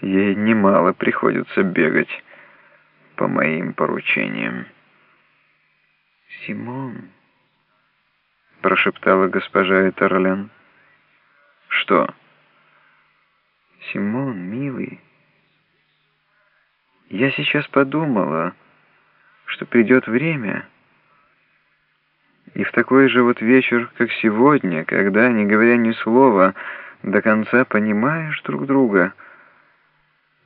Ей немало приходится бегать по моим поручениям. «Симон», — прошептала госпожа Этерлен. «Что?» «Симон, милый, я сейчас подумала, что придет время, и в такой же вот вечер, как сегодня, когда, не говоря ни слова, до конца понимаешь друг друга,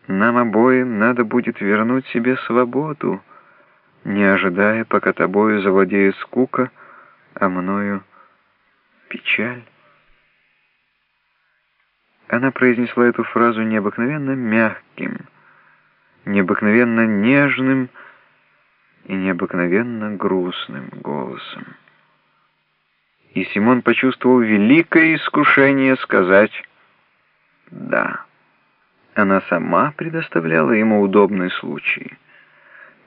нам обоим надо будет вернуть себе свободу, не ожидая, пока тобою завладеет скука, а мною печаль. Она произнесла эту фразу необыкновенно мягким, необыкновенно нежным и необыкновенно грустным голосом. И Симон почувствовал великое искушение сказать «да». Она сама предоставляла ему удобный случай.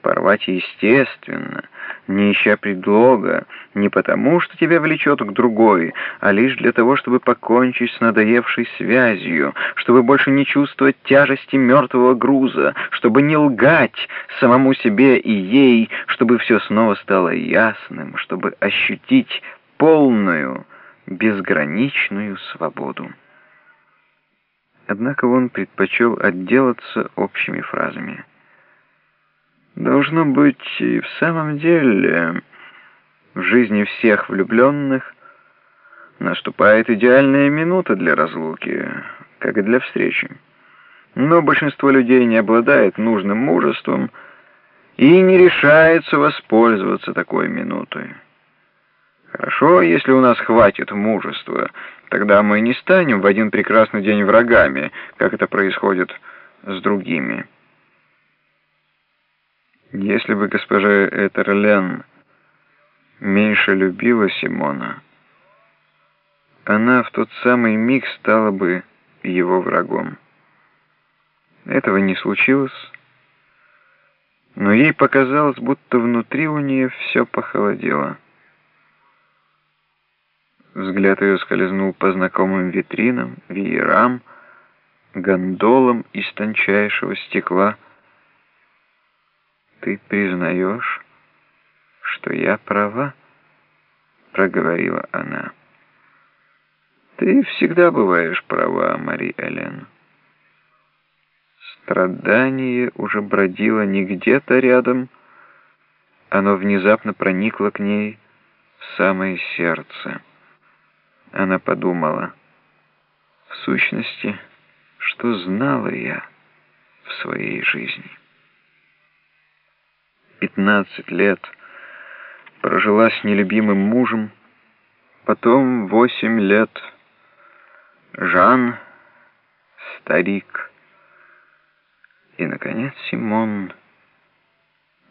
Порвать естественно, не ища предлога, не потому, что тебя влечет к другой, а лишь для того, чтобы покончить с надоевшей связью, чтобы больше не чувствовать тяжести мертвого груза, чтобы не лгать самому себе и ей, чтобы все снова стало ясным, чтобы ощутить полную, безграничную свободу. Однако он предпочел отделаться общими фразами. Должно быть, и в самом деле, в жизни всех влюбленных наступает идеальная минута для разлуки, как и для встречи. Но большинство людей не обладает нужным мужеством и не решается воспользоваться такой минутой. Хорошо, если у нас хватит мужества, тогда мы не станем в один прекрасный день врагами, как это происходит с другими. Если бы госпожа Этерлен меньше любила Симона, она в тот самый миг стала бы его врагом. Этого не случилось, но ей показалось, будто внутри у нее все похолодело. Взгляд ее скользнул по знакомым витринам, веерам, гондолам из тончайшего стекла. «Ты признаешь, что я права?» — проговорила она. «Ты всегда бываешь права, Мари Элен». Страдание уже бродило не где-то рядом, оно внезапно проникло к ней в самое сердце. Она подумала, в сущности, что знала я в своей жизни. Пятнадцать лет прожила с нелюбимым мужем, потом восемь лет Жан, старик, и, наконец, Симон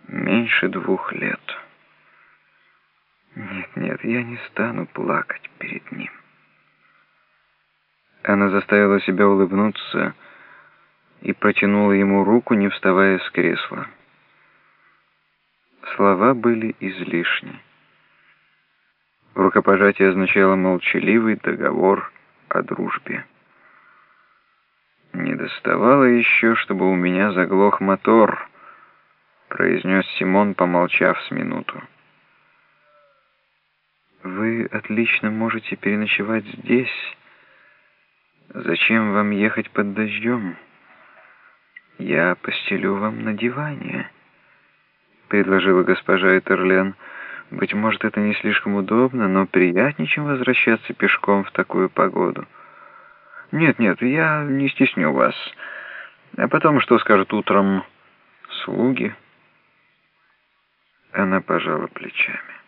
меньше двух лет. Нет, я не стану плакать перед ним. Она заставила себя улыбнуться и протянула ему руку, не вставая с кресла. Слова были излишни. Рукопожатие означало молчаливый договор о дружбе. «Не доставало еще, чтобы у меня заглох мотор», — произнес Симон, помолчав с минуту. Вы отлично можете переночевать здесь. Зачем вам ехать под дождем? Я постелю вам на диване, предложила госпожа Этерлен. Быть может, это не слишком удобно, но приятнее, чем возвращаться пешком в такую погоду. Нет, нет, я не стесню вас. А потом, что скажут утром слуги? Она пожала плечами.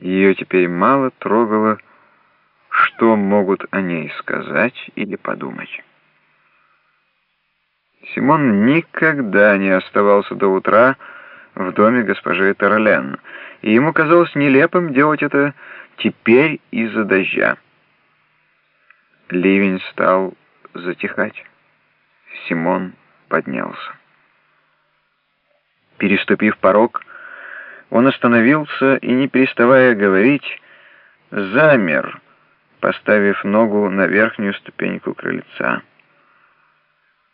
Ее теперь мало трогало, что могут о ней сказать или подумать. Симон никогда не оставался до утра в доме госпожи Таролен, и ему казалось нелепым делать это теперь из-за дождя. Ливень стал затихать. Симон поднялся. Переступив порог, он остановился и, не переставая говорить, замер, поставив ногу на верхнюю ступеньку крыльца.